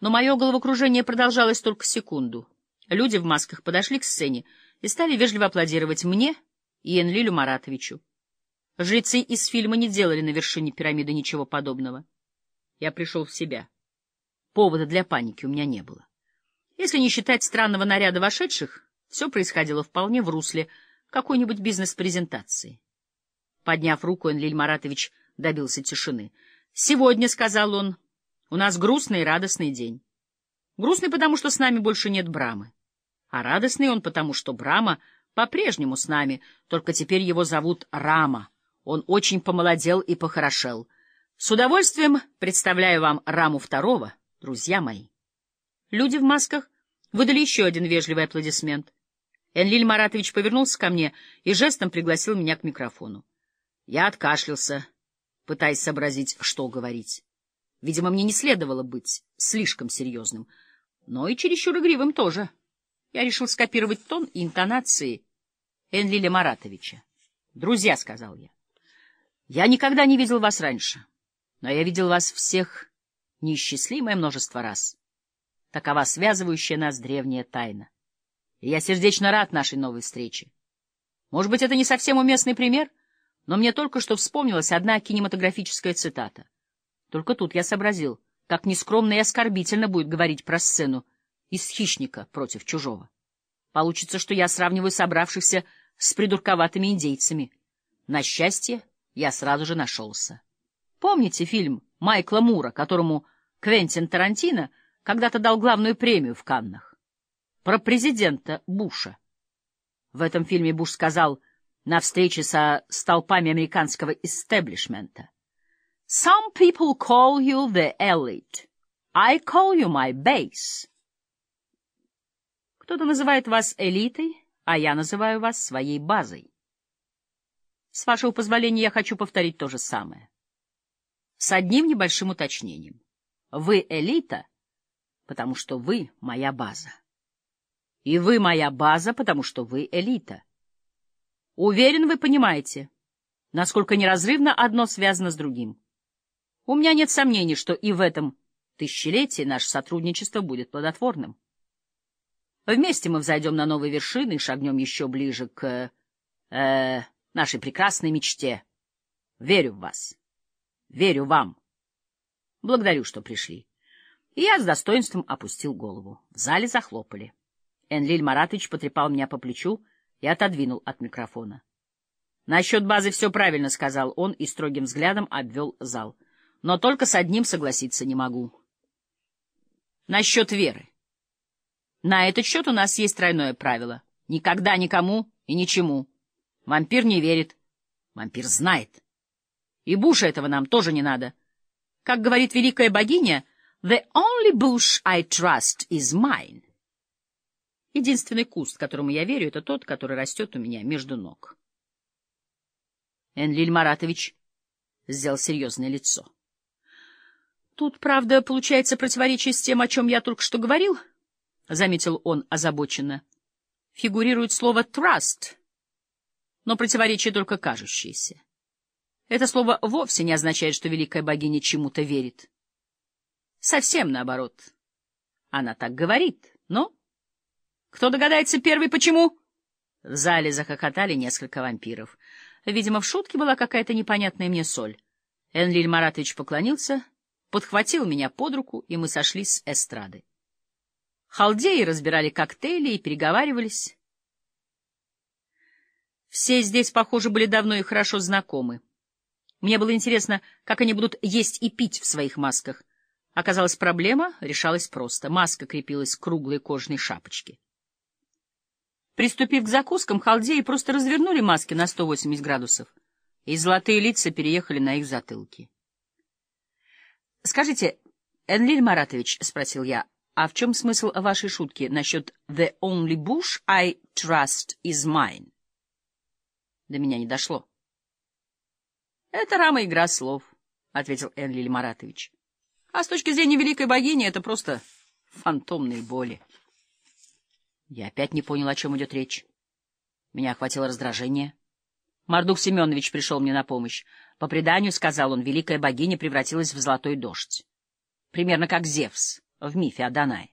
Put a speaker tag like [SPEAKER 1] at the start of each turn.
[SPEAKER 1] Но мое головокружение продолжалось только секунду. Люди в масках подошли к сцене и стали вежливо аплодировать мне и Энлилю Маратовичу. Жрецы из фильма не делали на вершине пирамиды ничего подобного. Я пришел в себя. Повода для паники у меня не было. Если не считать странного наряда вошедших, все происходило вполне в русле какой-нибудь бизнес-презентации. Подняв руку, Энлиль Маратович добился тишины. «Сегодня, — сказал он, — у нас грустный и радостный день. Грустный, потому что с нами больше нет Брамы. А радостный он, потому что Брама по-прежнему с нами, только теперь его зовут Рама. Он очень помолодел и похорошел. С удовольствием представляю вам Раму Второго, друзья мои». Люди в масках выдали еще один вежливый аплодисмент. Энлиль Маратович повернулся ко мне и жестом пригласил меня к микрофону. Я откашлялся, пытаясь сообразить, что говорить. Видимо, мне не следовало быть слишком серьезным, но и чересчур игривым тоже. Я решил скопировать тон и интонации Энлиля Маратовича. «Друзья», — сказал я, — «я никогда не видел вас раньше, но я видел вас всех неисчислимое множество раз. Такова связывающая нас древняя тайна. И я сердечно рад нашей новой встрече. Может быть, это не совсем уместный пример, но мне только что вспомнилась одна кинематографическая цитата. Только тут я сообразил, как нескромно и оскорбительно будет говорить про сцену из «Хищника» против чужого. Получится, что я сравниваю собравшихся с придурковатыми индейцами. На счастье, я сразу же нашелся. Помните фильм Майкла Мура, которому Квентин Тарантино когда-то дал главную премию в Каннах? Про президента Буша. В этом фильме Буш сказал на встрече со столпами американского истеблишмента. Some people call you the elite. I call you my base. Кто-то называет вас элитой, а я называю вас своей базой. С вашего позволения я хочу повторить то же самое. С одним небольшим уточнением. Вы элита, потому что вы моя база. И вы моя база, потому что вы элита. Уверен, вы понимаете, насколько неразрывно одно связано с другим. У меня нет сомнений, что и в этом тысячелетии наше сотрудничество будет плодотворным. Вместе мы взойдем на новые вершины и шагнем еще ближе к э, нашей прекрасной мечте. Верю в вас. Верю вам. Благодарю, что пришли. И я с достоинством опустил голову. В зале захлопали. Энлиль Маратович потрепал меня по плечу, и отодвинул от микрофона. «Насчет базы все правильно», — сказал он и строгим взглядом обвел зал. «Но только с одним согласиться не могу. Насчет веры. На этот счет у нас есть тройное правило. Никогда никому и ничему. Вампир не верит. Вампир знает. И Буша этого нам тоже не надо. Как говорит великая богиня, «The only bush I trust is mine». Единственный куст, которому я верю, это тот, который растет у меня между ног. Энлиль Маратович сделал серьезное лицо. Тут, правда, получается противоречие с тем, о чем я только что говорил, — заметил он озабоченно. Фигурирует слово «trust», но противоречие только кажущееся. Это слово вовсе не означает, что великая богиня чему-то верит. Совсем наоборот. Она так говорит, но кто догадается первый, почему? В зале захохотали несколько вампиров. Видимо, в шутке была какая-то непонятная мне соль. Энлиль Маратович поклонился, подхватил меня под руку, и мы сошли с эстрады. Халдеи разбирали коктейли и переговаривались. Все здесь, похоже, были давно и хорошо знакомы. Мне было интересно, как они будут есть и пить в своих масках. Оказалось, проблема решалась просто. Маска крепилась к круглой кожаной шапочке. Приступив к закускам, халдеи просто развернули маски на 180 градусов, и золотые лица переехали на их затылки. — Скажите, Энлиль Маратович, — спросил я, — а в чем смысл вашей шутки насчет «the only bush I trust is mine»? До меня не дошло. — Это рама игра слов, — ответил Энлиль Маратович. — А с точки зрения великой богини это просто фантомные боли. Я опять не понял, о чем идет речь. Меня охватило раздражение. Мардук Семенович пришел мне на помощь. По преданию, сказал он, великая богиня превратилась в золотой дождь. Примерно как Зевс в мифе о Данае.